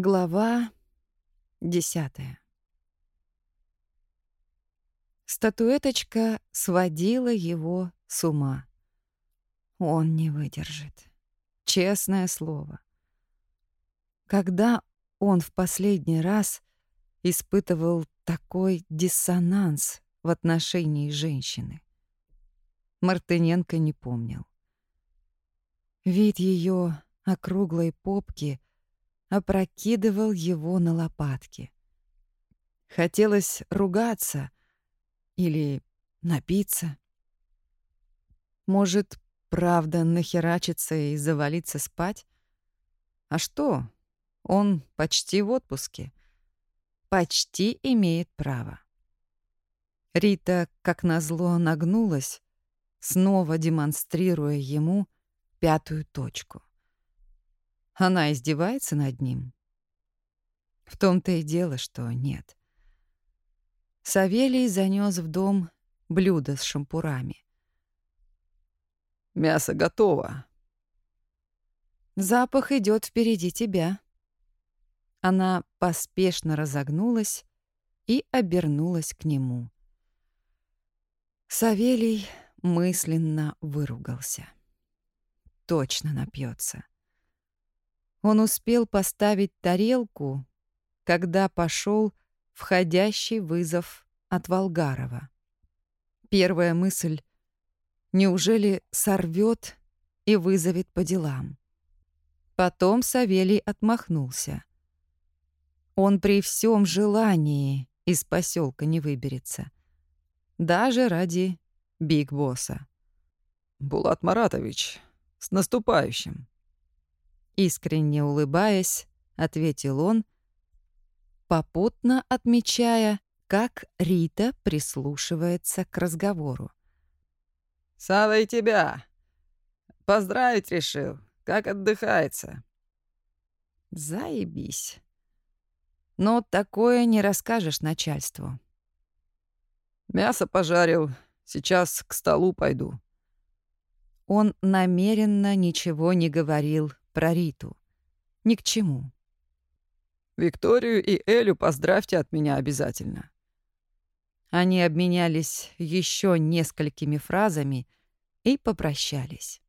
Глава десятая. Статуэточка сводила его с ума. Он не выдержит. Честное слово. Когда он в последний раз испытывал такой диссонанс в отношении женщины? Мартыненко не помнил. Вид ее округлой попки опрокидывал его на лопатки. Хотелось ругаться или напиться. Может, правда нахерачиться и завалиться спать? А что? Он почти в отпуске. Почти имеет право. Рита, как назло, нагнулась, снова демонстрируя ему пятую точку. Она издевается над ним? В том-то и дело, что нет. Савелий занес в дом блюдо с шампурами. «Мясо готово». «Запах идет впереди тебя». Она поспешно разогнулась и обернулась к нему. Савелий мысленно выругался. Точно напьется. Он успел поставить тарелку, когда пошел входящий вызов от Волгарова. Первая мысль — неужели сорвет и вызовет по делам? Потом Савелий отмахнулся. Он при всем желании из поселка не выберется. Даже ради Биг Босса. «Булат Маратович, с наступающим!» Искренне улыбаясь, ответил он, попутно отмечая, как Рита прислушивается к разговору. «Сава и тебя! Поздравить решил. Как отдыхается?» «Заебись. Но такое не расскажешь начальству». «Мясо пожарил. Сейчас к столу пойду». Он намеренно ничего не говорил про Риту. Ни к чему. «Викторию и Элю поздравьте от меня обязательно». Они обменялись еще несколькими фразами и попрощались.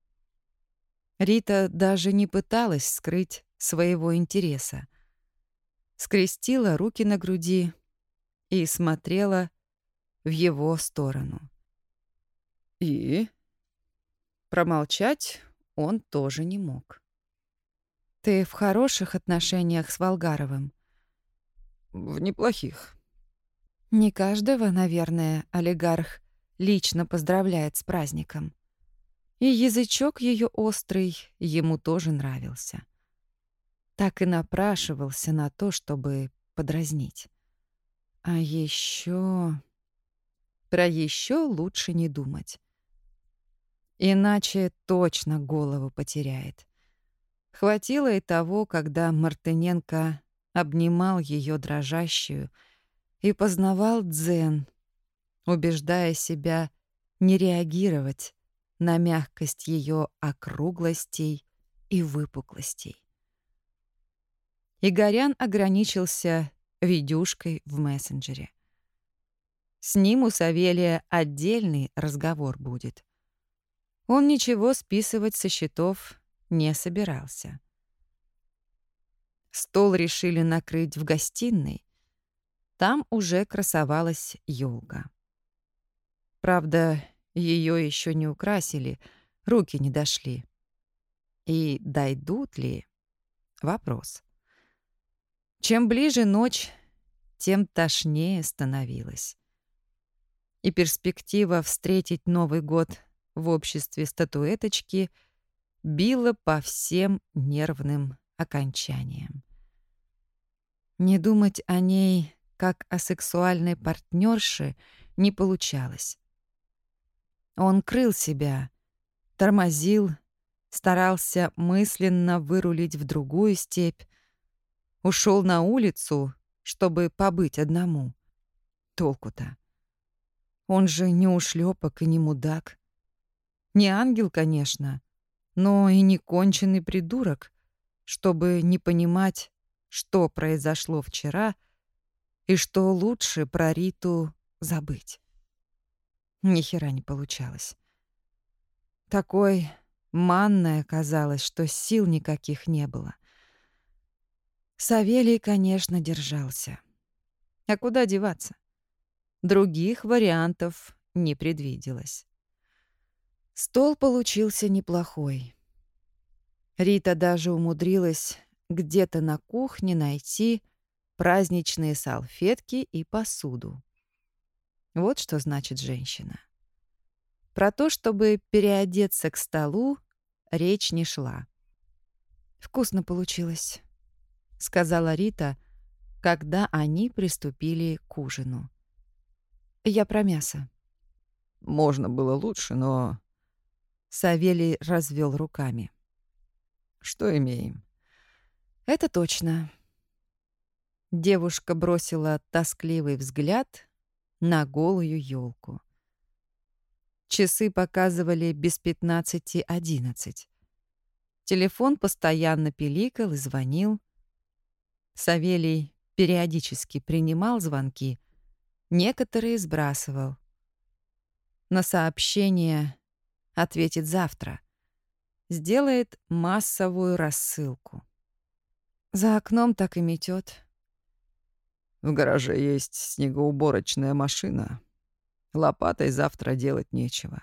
Рита даже не пыталась скрыть своего интереса. Скрестила руки на груди и смотрела в его сторону. «И?» Промолчать он тоже не мог. Ты в хороших отношениях с Волгаровым? В неплохих. Не каждого, наверное, олигарх лично поздравляет с праздником. И язычок ее острый ему тоже нравился. Так и напрашивался на то, чтобы подразнить. А еще Про еще лучше не думать. Иначе точно голову потеряет. Хватило и того, когда Мартыненко обнимал ее дрожащую и познавал дзен, убеждая себя не реагировать на мягкость ее округлостей и выпуклостей. Игорян ограничился видюшкой в мессенджере. С ним у Савелия отдельный разговор будет. Он ничего списывать со счетов не собирался. Стол решили накрыть в гостиной. Там уже красовалась елка. Правда, ее еще не украсили, руки не дошли. И дойдут ли? Вопрос. Чем ближе ночь, тем тошнее становилось. И перспектива встретить Новый год в обществе статуэточки — била по всем нервным окончаниям. Не думать о ней как о сексуальной партнерше не получалось. Он крыл себя, тормозил, старался мысленно вырулить в другую степь, ушел на улицу, чтобы побыть одному. Толку-то. Он же не ушлепок и не мудак. Не ангел, конечно, но и не конченый придурок, чтобы не понимать, что произошло вчера и что лучше про Риту забыть. Ни хера не получалось. Такой манной оказалось, что сил никаких не было. Савелий, конечно, держался. А куда деваться? Других вариантов не предвиделось. Стол получился неплохой. Рита даже умудрилась где-то на кухне найти праздничные салфетки и посуду. Вот что значит женщина. Про то, чтобы переодеться к столу, речь не шла. «Вкусно получилось», — сказала Рита, когда они приступили к ужину. «Я про мясо». «Можно было лучше, но...» Савелий развел руками. «Что имеем?» «Это точно». Девушка бросила тоскливый взгляд на голую елку. Часы показывали без пятнадцати одиннадцать. Телефон постоянно пиликал и звонил. Савелий периодически принимал звонки, некоторые сбрасывал. На сообщение ответит завтра. Сделает массовую рассылку. За окном так и метет. В гараже есть снегоуборочная машина. Лопатой завтра делать нечего.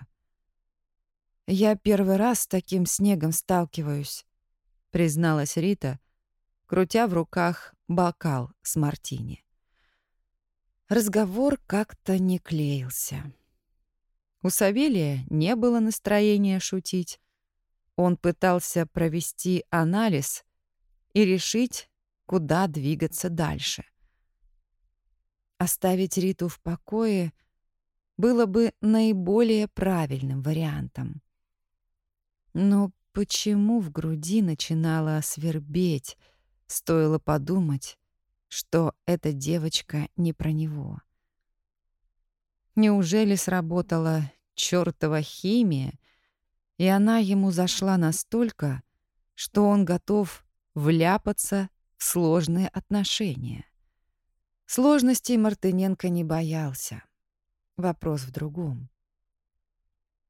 «Я первый раз с таким снегом сталкиваюсь», — призналась Рита, крутя в руках бокал с мартини. Разговор как-то не клеился. У Савелия не было настроения шутить. Он пытался провести анализ и решить, куда двигаться дальше. Оставить Риту в покое было бы наиболее правильным вариантом. Но почему в груди начинало свербеть, стоило подумать, что эта девочка не про него? Неужели сработала чёртова химия, и она ему зашла настолько, что он готов вляпаться в сложные отношения? Сложностей Мартыненко не боялся. Вопрос в другом.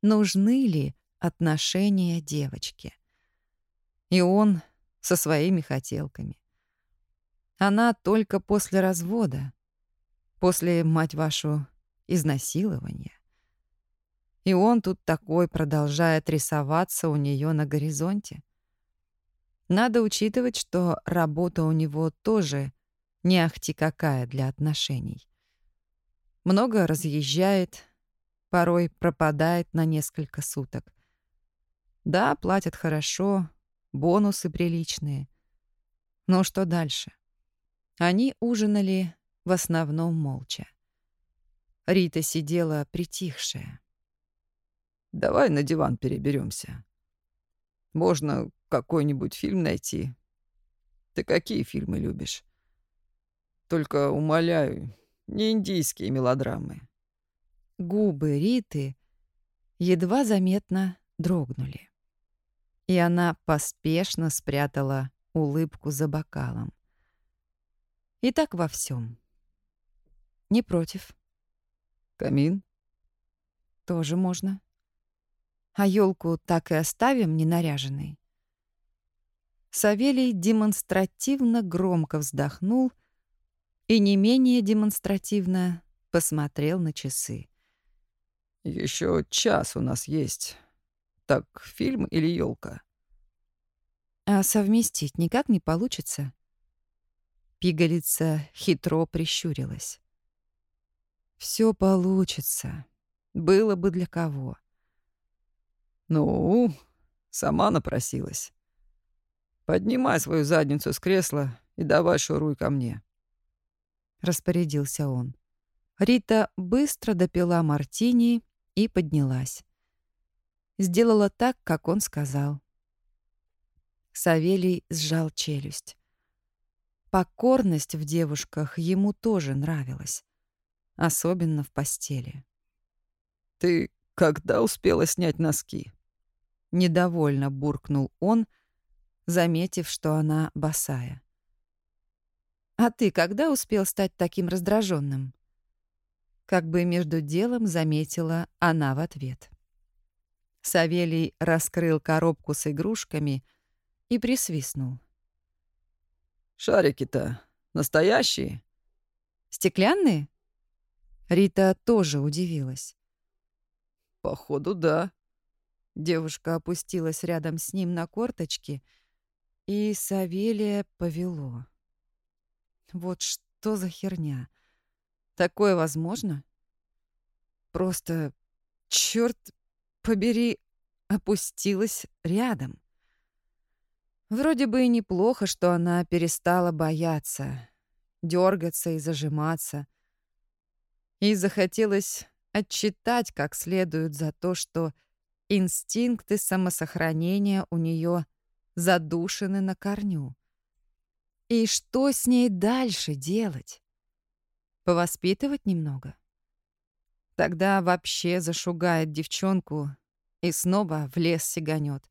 Нужны ли отношения девочке? И он со своими хотелками. Она только после развода, после, мать вашу, изнасилования. И он тут такой продолжает рисоваться у нее на горизонте. Надо учитывать, что работа у него тоже не ахти какая для отношений. Много разъезжает, порой пропадает на несколько суток. Да, платят хорошо, бонусы приличные. Но что дальше? Они ужинали в основном молча. Рита сидела притихшая. «Давай на диван переберемся. Можно какой-нибудь фильм найти. Ты какие фильмы любишь? Только умоляю, не индийские мелодрамы». Губы Риты едва заметно дрогнули. И она поспешно спрятала улыбку за бокалом. И так во всем. Не против. Камин? Тоже можно. А елку так и оставим ненаряженной. Савелий демонстративно громко вздохнул и не менее демонстративно посмотрел на часы. Еще час у нас есть. Так, фильм или елка? А совместить никак не получится. Пигалица хитро прищурилась. Все получится. Было бы для кого. Ну, сама напросилась. Поднимай свою задницу с кресла и давай шуруй ко мне. Распорядился он. Рита быстро допила мартини и поднялась. Сделала так, как он сказал. Савелий сжал челюсть. Покорность в девушках ему тоже нравилась особенно в постели. «Ты когда успела снять носки?» Недовольно буркнул он, заметив, что она босая. А ты когда успел стать таким раздраженным? Как бы между делом заметила она в ответ. Савелий раскрыл коробку с игрушками и присвистнул. «Шарики-то настоящие?» «Стеклянные?» Рита тоже удивилась. «Походу, да». Девушка опустилась рядом с ним на корточки, и Савелия повело. Вот что за херня? Такое возможно? Просто, черт побери, опустилась рядом. Вроде бы и неплохо, что она перестала бояться, дергаться и зажиматься. И захотелось отчитать как следует за то, что инстинкты самосохранения у нее задушены на корню. И что с ней дальше делать? Повоспитывать немного? Тогда вообще зашугает девчонку и снова в лес сиганет.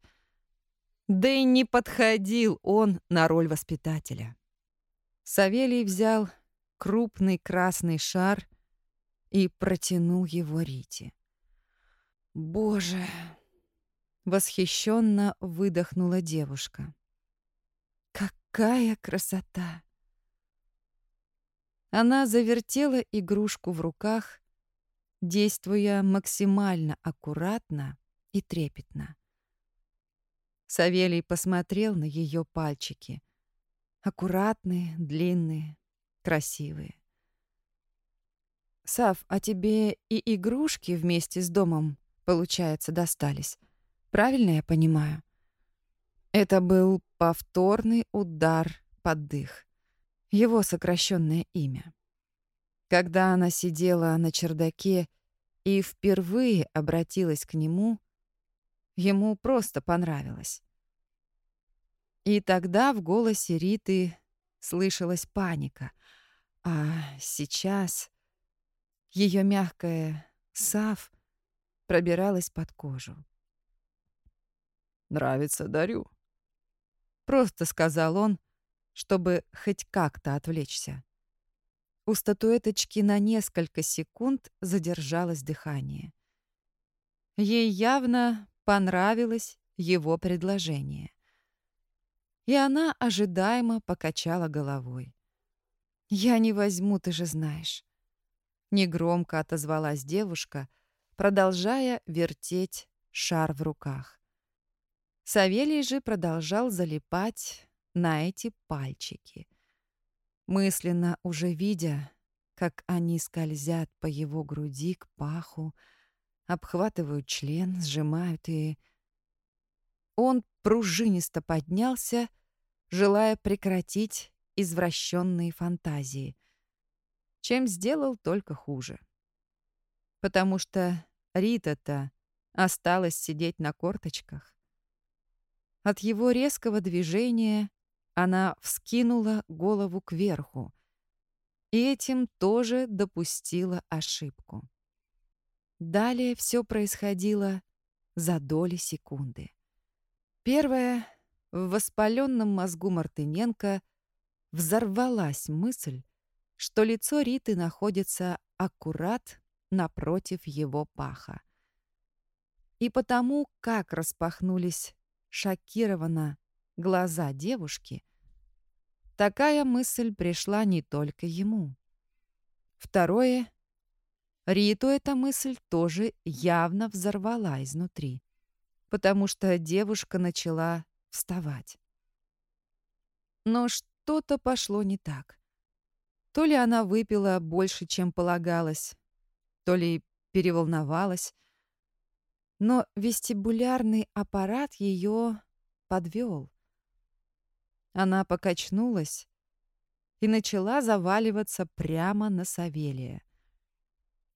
Да и не подходил он на роль воспитателя. Савелий взял крупный красный шар и протянул его Рите. «Боже!» — восхищенно выдохнула девушка. «Какая красота!» Она завертела игрушку в руках, действуя максимально аккуратно и трепетно. Савелий посмотрел на ее пальчики. Аккуратные, длинные, красивые. «Сав, а тебе и игрушки вместе с домом получается, достались. Правильно я понимаю? Это был повторный удар под дых. Его сокращенное имя. Когда она сидела на чердаке и впервые обратилась к нему, ему просто понравилось. И тогда в голосе Риты слышалась паника, а сейчас ее мягкая «Сав» пробиралась под кожу. «Нравится, дарю», — просто сказал он, чтобы хоть как-то отвлечься. У статуэточки на несколько секунд задержалось дыхание. Ей явно понравилось его предложение. И она ожидаемо покачала головой. «Я не возьму, ты же знаешь». Негромко отозвалась девушка, продолжая вертеть шар в руках. Савелий же продолжал залипать на эти пальчики, мысленно уже видя, как они скользят по его груди к паху, обхватывают член, сжимают и... Он пружинисто поднялся, желая прекратить извращенные фантазии, чем сделал только хуже потому что Рита-то осталась сидеть на корточках. От его резкого движения она вскинула голову кверху и этим тоже допустила ошибку. Далее все происходило за доли секунды. Первое, в воспаленном мозгу Мартыненко взорвалась мысль, что лицо Риты находится аккурат напротив его паха. И потому, как распахнулись шокированно глаза девушки, такая мысль пришла не только ему. Второе. Риту эта мысль тоже явно взорвала изнутри, потому что девушка начала вставать. Но что-то пошло не так. То ли она выпила больше, чем полагалось, то ли переволновалась. Но вестибулярный аппарат ее подвел. Она покачнулась и начала заваливаться прямо на Савелия.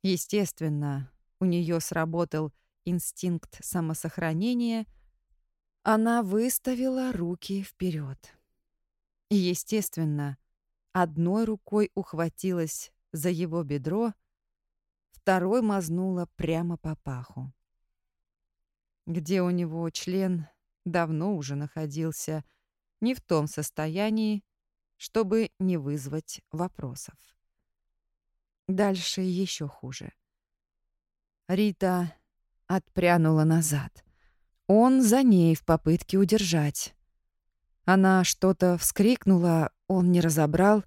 Естественно, у нее сработал инстинкт самосохранения. Она выставила руки вперед. И, естественно, одной рукой ухватилась за его бедро, второй мазнула прямо по паху. Где у него член давно уже находился не в том состоянии, чтобы не вызвать вопросов. Дальше еще хуже. Рита отпрянула назад. Он за ней в попытке удержать. Она что-то вскрикнула, он не разобрал.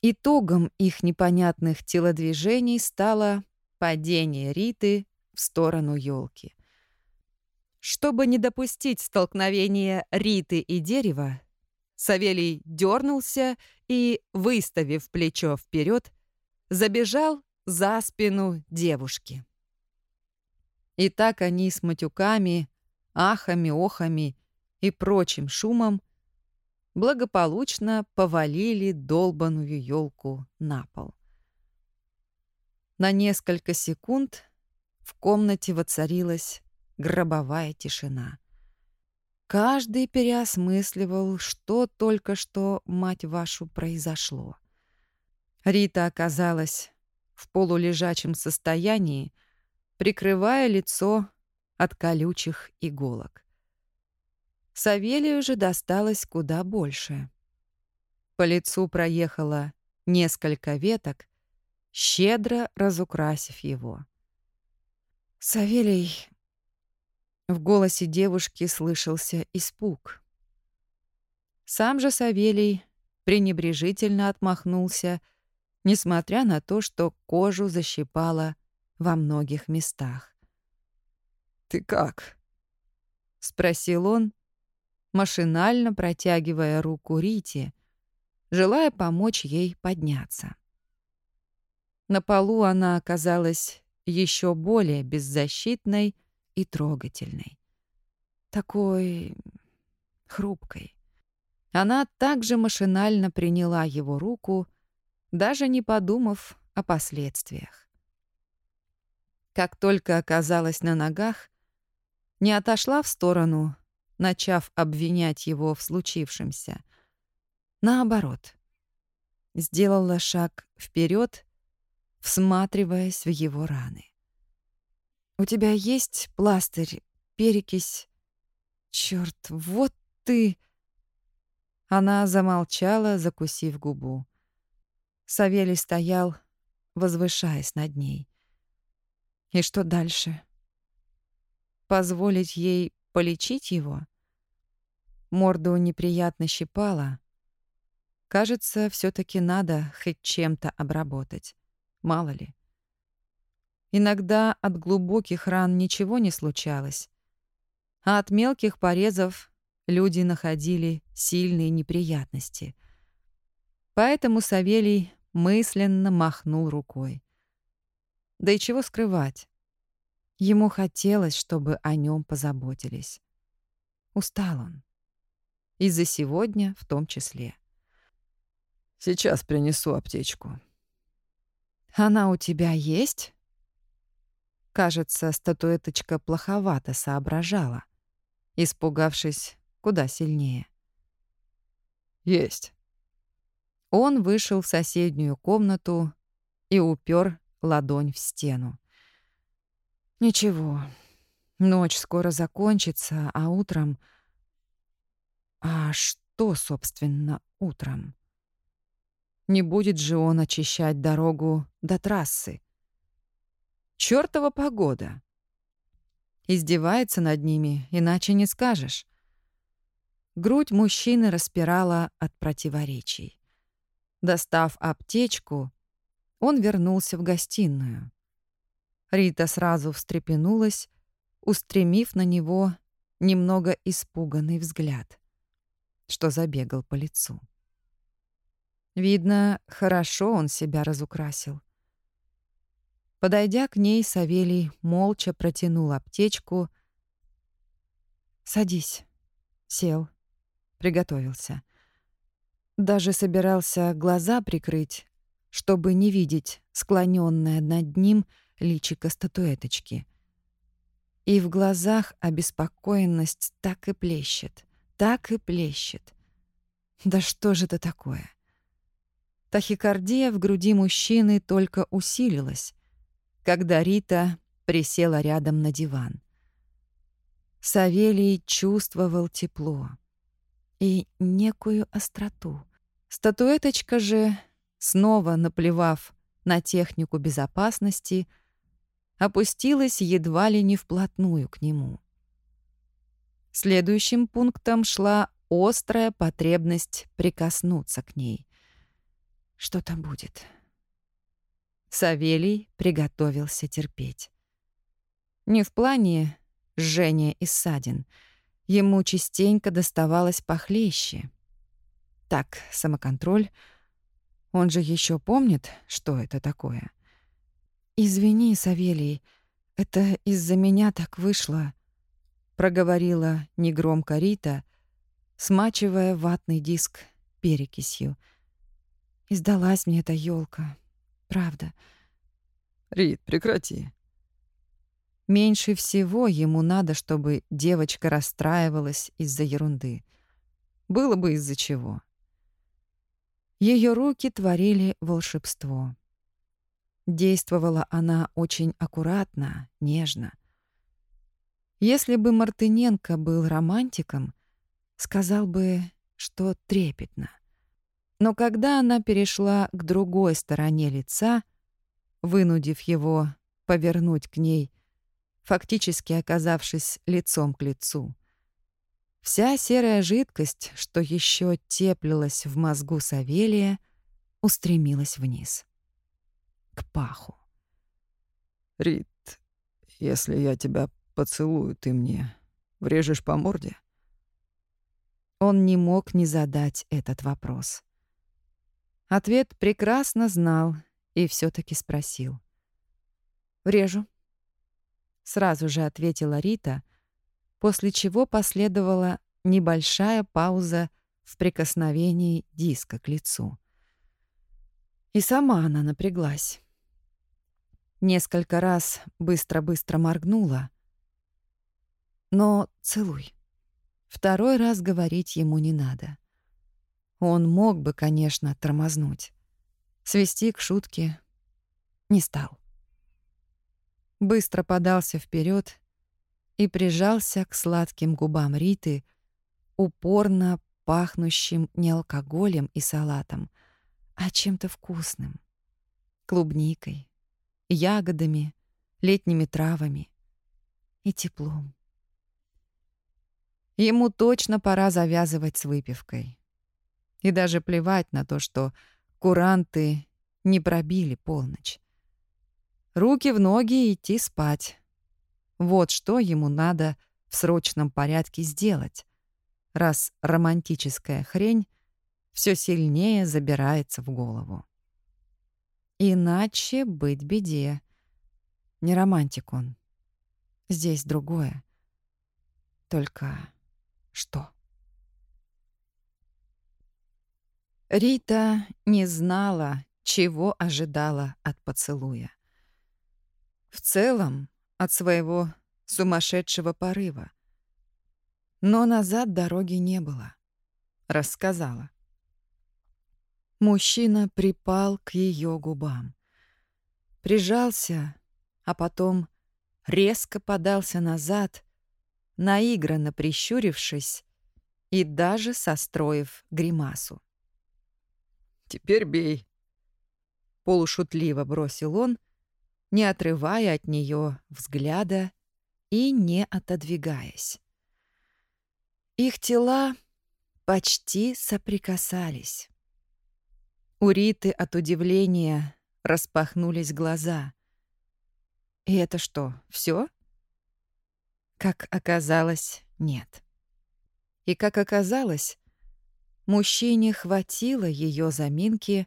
Итогом их непонятных телодвижений стало падение Риты в сторону елки. Чтобы не допустить столкновения Риты и дерева, Савелий дернулся и, выставив плечо вперед, забежал за спину девушки. И так они с матюками, ахами, охами и прочим шумом благополучно повалили долбаную елку на пол. На несколько секунд в комнате воцарилась гробовая тишина. Каждый переосмысливал, что только что, мать вашу, произошло. Рита оказалась в полулежачем состоянии, прикрывая лицо от колючих иголок. Савелию же досталось куда больше. По лицу проехало несколько веток, щедро разукрасив его. «Савелий...» В голосе девушки слышался испуг. Сам же Савелий пренебрежительно отмахнулся, несмотря на то, что кожу защипало во многих местах. «Ты как?» — спросил он, машинально протягивая руку Рите, желая помочь ей подняться. На полу она оказалась еще более беззащитной и трогательной. Такой хрупкой. Она также машинально приняла его руку, даже не подумав о последствиях. Как только оказалась на ногах, не отошла в сторону, начав обвинять его в случившемся. Наоборот, сделала шаг вперед всматриваясь в его раны. «У тебя есть пластырь, перекись?» «Чёрт, вот ты...» Она замолчала, закусив губу. Савелий стоял, возвышаясь над ней. И что дальше? Позволить ей полечить его? Морду неприятно щипала. Кажется, все таки надо хоть чем-то обработать. Мало ли. Иногда от глубоких ран ничего не случалось, а от мелких порезов люди находили сильные неприятности. Поэтому Савелий мысленно махнул рукой. Да и чего скрывать? Ему хотелось, чтобы о нем позаботились. Устал он. И за сегодня в том числе. «Сейчас принесу аптечку», она у тебя есть? Кажется, статуэточка плоховато соображала, испугавшись куда сильнее. Есть. Он вышел в соседнюю комнату и упер ладонь в стену. Ничего, ночь скоро закончится, а утром... А что, собственно, утром? Не будет же он очищать дорогу до трассы. Чёртова погода. Издевается над ними, иначе не скажешь. Грудь мужчины распирала от противоречий. Достав аптечку, он вернулся в гостиную. Рита сразу встрепенулась, устремив на него немного испуганный взгляд, что забегал по лицу. Видно, хорошо он себя разукрасил. Подойдя к ней, Савелий молча протянул аптечку. «Садись». Сел. Приготовился. Даже собирался глаза прикрыть, чтобы не видеть склонённое над ним личико статуэточки. И в глазах обеспокоенность так и плещет, так и плещет. Да что же это такое? Тахикардия в груди мужчины только усилилась, когда Рита присела рядом на диван. Савелий чувствовал тепло и некую остроту. Статуэточка же, снова наплевав на технику безопасности, опустилась едва ли не вплотную к нему. Следующим пунктом шла острая потребность прикоснуться к ней. Что-то будет. Савелий приготовился терпеть. Не в плане жжения и ссадин. Ему частенько доставалось похлеще. Так, самоконтроль. Он же еще помнит, что это такое. «Извини, Савелий, это из-за меня так вышло», — проговорила негромко Рита, смачивая ватный диск перекисью. «Издалась мне эта елка, правда». «Рит, прекрати». Меньше всего ему надо, чтобы девочка расстраивалась из-за ерунды. Было бы из-за чего. Ее руки творили волшебство. Действовала она очень аккуратно, нежно. Если бы Мартыненко был романтиком, сказал бы, что трепетно. Но когда она перешла к другой стороне лица, вынудив его повернуть к ней, фактически оказавшись лицом к лицу, вся серая жидкость, что еще теплилась в мозгу Савелия, устремилась вниз к паху. «Рит, если я тебя поцелую, ты мне врежешь по морде?» Он не мог не задать этот вопрос. Ответ прекрасно знал и все таки спросил. «Врежу». Сразу же ответила Рита, после чего последовала небольшая пауза в прикосновении диска к лицу. И сама она напряглась. Несколько раз быстро-быстро моргнула. Но целуй. Второй раз говорить ему не надо. Он мог бы, конечно, тормознуть. Свести к шутке не стал. Быстро подался вперед и прижался к сладким губам Риты, упорно пахнущим не алкоголем и салатом, а чем-то вкусным. Клубникой, ягодами, летними травами и теплом. Ему точно пора завязывать с выпивкой. И даже плевать на то, что куранты не пробили полночь. Руки в ноги и идти спать. Вот что ему надо в срочном порядке сделать, раз романтическая хрень все сильнее забирается в голову. Иначе быть беде. Не романтик он. Здесь другое. Только что? Рита не знала, чего ожидала от поцелуя. В целом, от своего сумасшедшего порыва. Но назад дороги не было. Рассказала. Мужчина припал к ее губам. Прижался, а потом резко подался назад, наигранно прищурившись и даже состроив гримасу. «Теперь бей», — полушутливо бросил он, не отрывая от нее взгляда и не отодвигаясь. Их тела почти соприкасались. У Риты от удивления распахнулись глаза. И это что, все? Как оказалось, нет. И как оказалось, мужчине хватило ее заминки,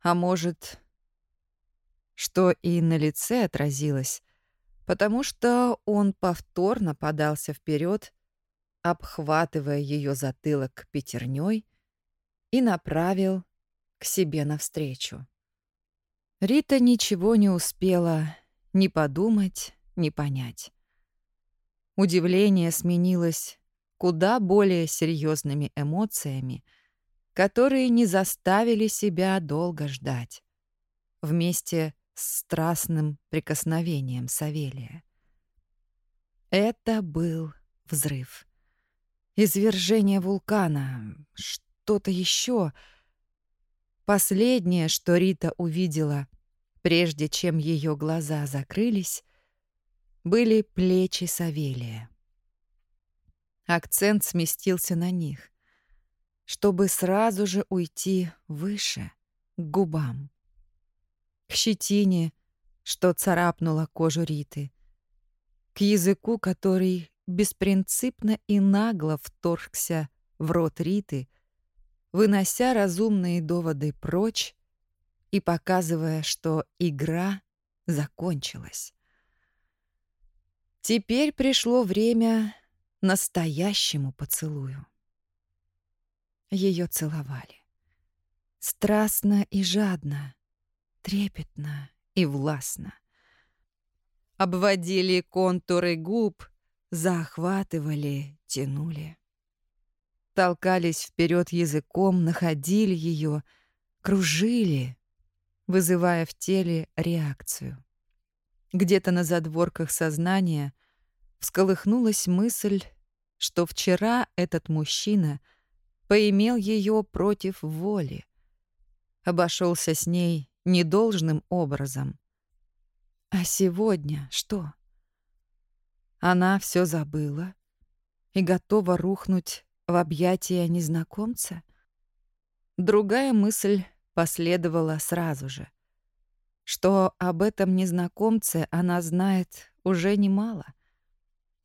а может, что и на лице отразилось, потому что он повторно подался вперед, обхватывая ее затылок пятерней и направил к себе навстречу. Рита ничего не успела ни подумать, ни понять. Удивление сменилось куда более серьезными эмоциями, которые не заставили себя долго ждать, вместе с страстным прикосновением Савелия. Это был взрыв. Извержение вулкана, что-то еще. Последнее, что Рита увидела, прежде чем ее глаза закрылись, были плечи Савелия. Акцент сместился на них, чтобы сразу же уйти выше, к губам, к щетине, что царапнула кожу Риты, к языку, который беспринципно и нагло вторгся в рот Риты, вынося разумные доводы прочь и показывая, что игра закончилась. Теперь пришло время настоящему поцелую. Ее целовали. Страстно и жадно, трепетно и властно. Обводили контуры губ, захватывали, тянули. Толкались вперед языком, находили ее, кружили, вызывая в теле реакцию. Где-то на задворках сознания всколыхнулась мысль, что вчера этот мужчина поимел ее против воли, обошелся с ней недолжным образом. А сегодня что? Она все забыла и готова рухнуть в объятия незнакомца? Другая мысль последовала сразу же — что об этом незнакомце она знает уже немало.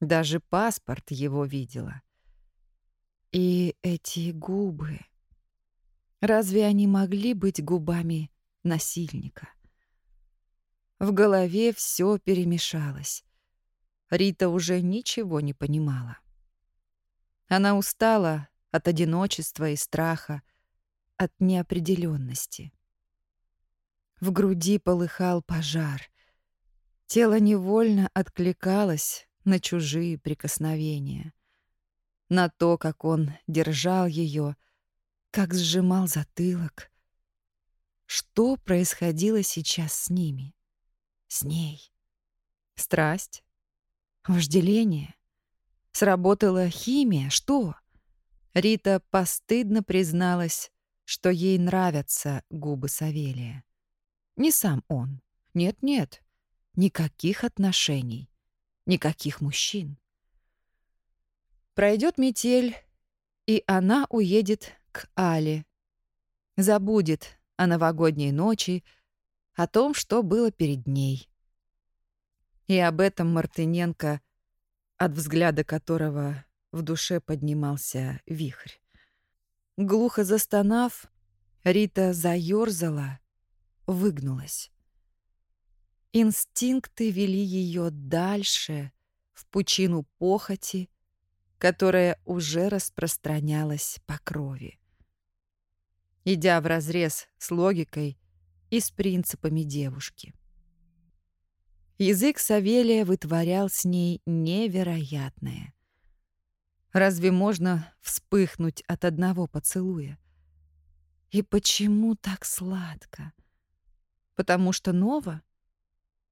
Даже паспорт его видела. И эти губы... Разве они могли быть губами насильника? В голове все перемешалось. Рита уже ничего не понимала. Она устала от одиночества и страха, от неопределенности. В груди полыхал пожар. Тело невольно откликалось на чужие прикосновения. На то, как он держал ее, как сжимал затылок. Что происходило сейчас с ними? С ней? Страсть? Вожделение? Сработала химия? Что? Рита постыдно призналась, что ей нравятся губы Савелия. Не сам он. Нет-нет. Никаких отношений. Никаких мужчин. Пройдет метель, и она уедет к Але. Забудет о новогодней ночи, о том, что было перед ней. И об этом Мартыненко, от взгляда которого в душе поднимался вихрь. Глухо застонав, Рита заёрзала, выгнулась. Инстинкты вели ее дальше, в пучину похоти, которая уже распространялась по крови. Идя вразрез с логикой и с принципами девушки. Язык Савелия вытворял с ней невероятное. Разве можно вспыхнуть от одного поцелуя? И почему так сладко? Потому что ново?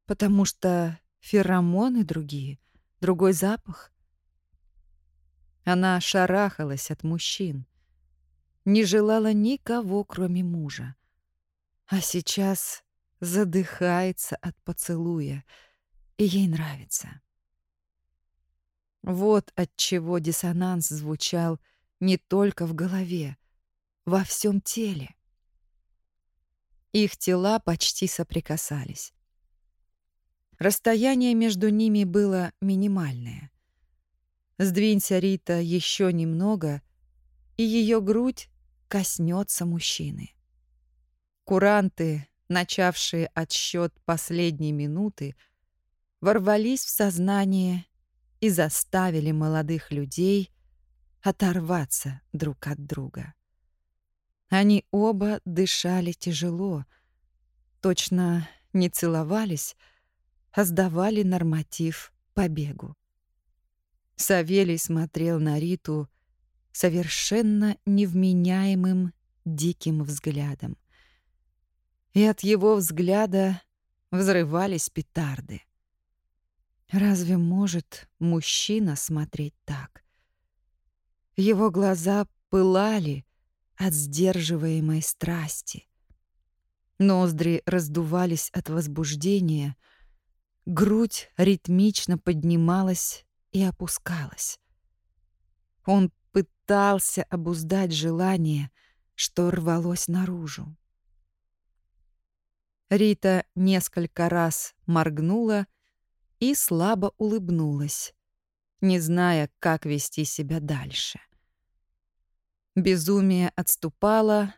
Потому что феромоны другие, другой запах? Она шарахалась от мужчин, не желала никого, кроме мужа. А сейчас задыхается от поцелуя, и ей нравится. Вот от чего диссонанс звучал не только в голове, во всем теле. Их тела почти соприкасались. Расстояние между ними было минимальное. Сдвинься Рита еще немного, и ее грудь коснется мужчины. Куранты, начавшие отсчет последней минуты, ворвались в сознание и заставили молодых людей оторваться друг от друга. Они оба дышали тяжело, точно не целовались, сдавали норматив побегу. Савелий смотрел на Риту совершенно невменяемым диким взглядом. И от его взгляда взрывались петарды. Разве может мужчина смотреть так? Его глаза пылали, от сдерживаемой страсти. Ноздри раздувались от возбуждения, грудь ритмично поднималась и опускалась. Он пытался обуздать желание, что рвалось наружу. Рита несколько раз моргнула и слабо улыбнулась, не зная, как вести себя дальше. Безумие отступало,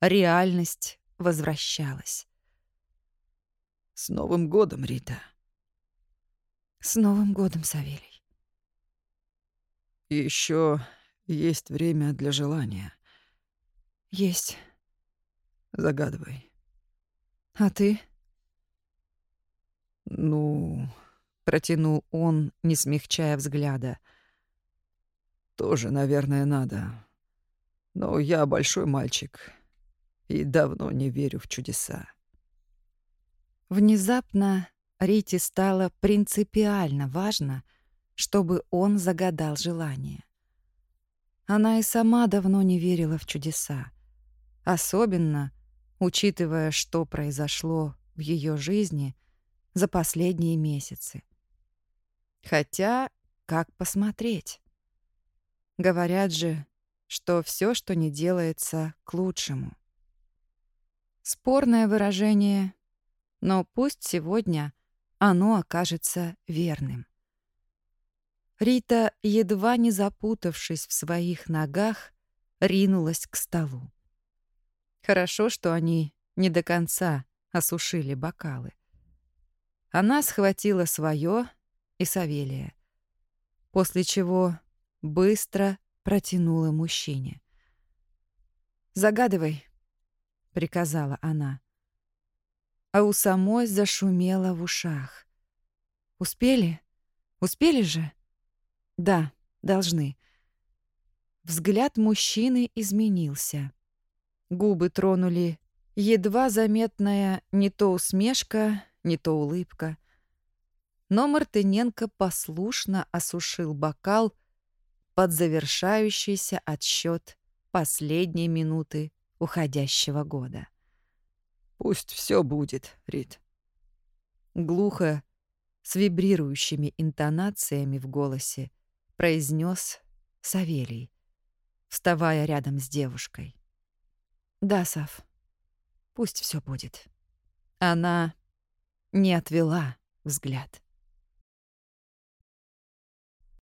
реальность возвращалась. «С Новым годом, Рита!» «С Новым годом, Савелий!» Еще есть время для желания. Есть. Загадывай. А ты? Ну, протянул он, не смягчая взгляда. Тоже, наверное, надо. Но я большой мальчик и давно не верю в чудеса. Внезапно Рите стало принципиально важно, чтобы он загадал желание. Она и сама давно не верила в чудеса, особенно учитывая, что произошло в ее жизни за последние месяцы. Хотя, как посмотреть? Говорят же, что все, что не делается, к лучшему. Спорное выражение, но пусть сегодня оно окажется верным. Рита, едва не запутавшись в своих ногах, ринулась к столу. Хорошо, что они не до конца осушили бокалы. Она схватила свое и Савелия, после чего быстро протянула мужчине. «Загадывай», — приказала она. А у самой зашумело в ушах. «Успели? Успели же?» Да, должны. Взгляд мужчины изменился. Губы тронули едва заметная не то усмешка, не то улыбка. Но Мартыненко послушно осушил бокал под завершающийся отсчет последней минуты уходящего года. «Пусть все будет, Рит». Глухо, с вибрирующими интонациями в голосе, произнес Савелий, вставая рядом с девушкой. Да, Сав, пусть все будет. Она не отвела взгляд.